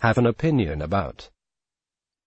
have an opinion about.